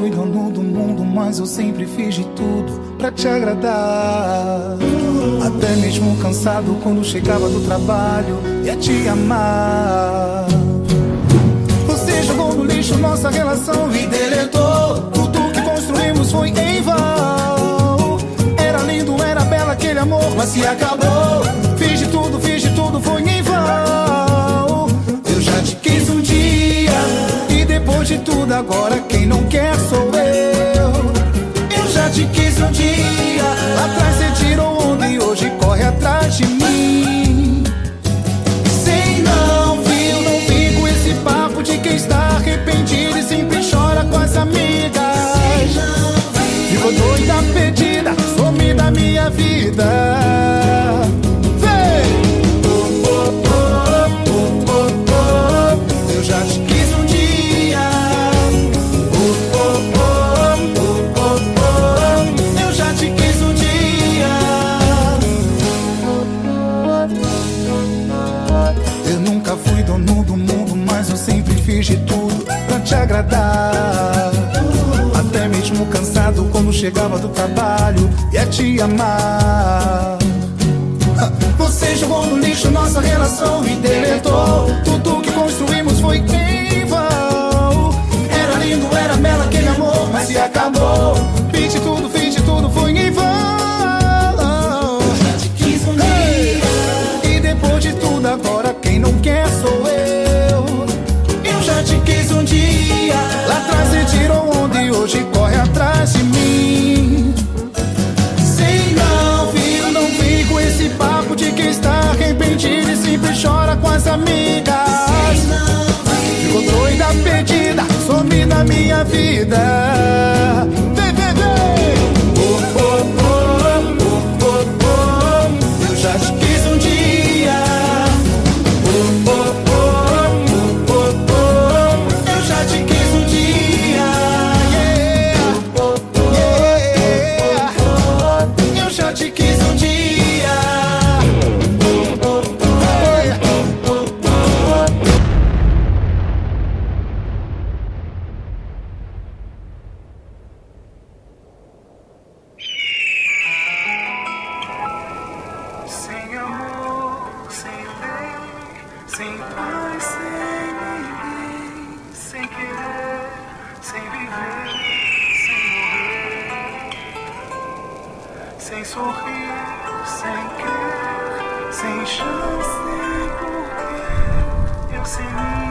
fui dono do mundo, mas eu sempre fiz de tudo pra te agradar. Até mesmo cansado quando chegava do trabalho ia te amar. Você jogou no lixo nossa relação e deletou. Mas se acabou. Fiz de tudo, fiz de tudo, foi em vão. Eu já te quis um dia e depois de tudo agora quem não quer sou te agradar. Até mesmo cansado quando chegava do trabalho, ia te amar. Vida. Viver, sem morrer, sem sorrir, sem querer, sem chão, sem porquê, eu sem mim.